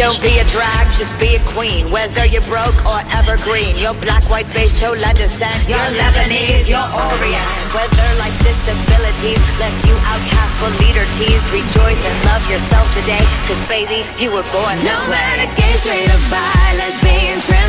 Don't be a drag, just be a queen. Whether you're broke or evergreen, your black, white, beige, chola descent, your Lebanese, your Orient. Whether life's disabilities left you outcast but leader teased, rejoice and love yourself today. Cause baby, you were born this No way. matter gay, straight or bi, lesbian, transgender,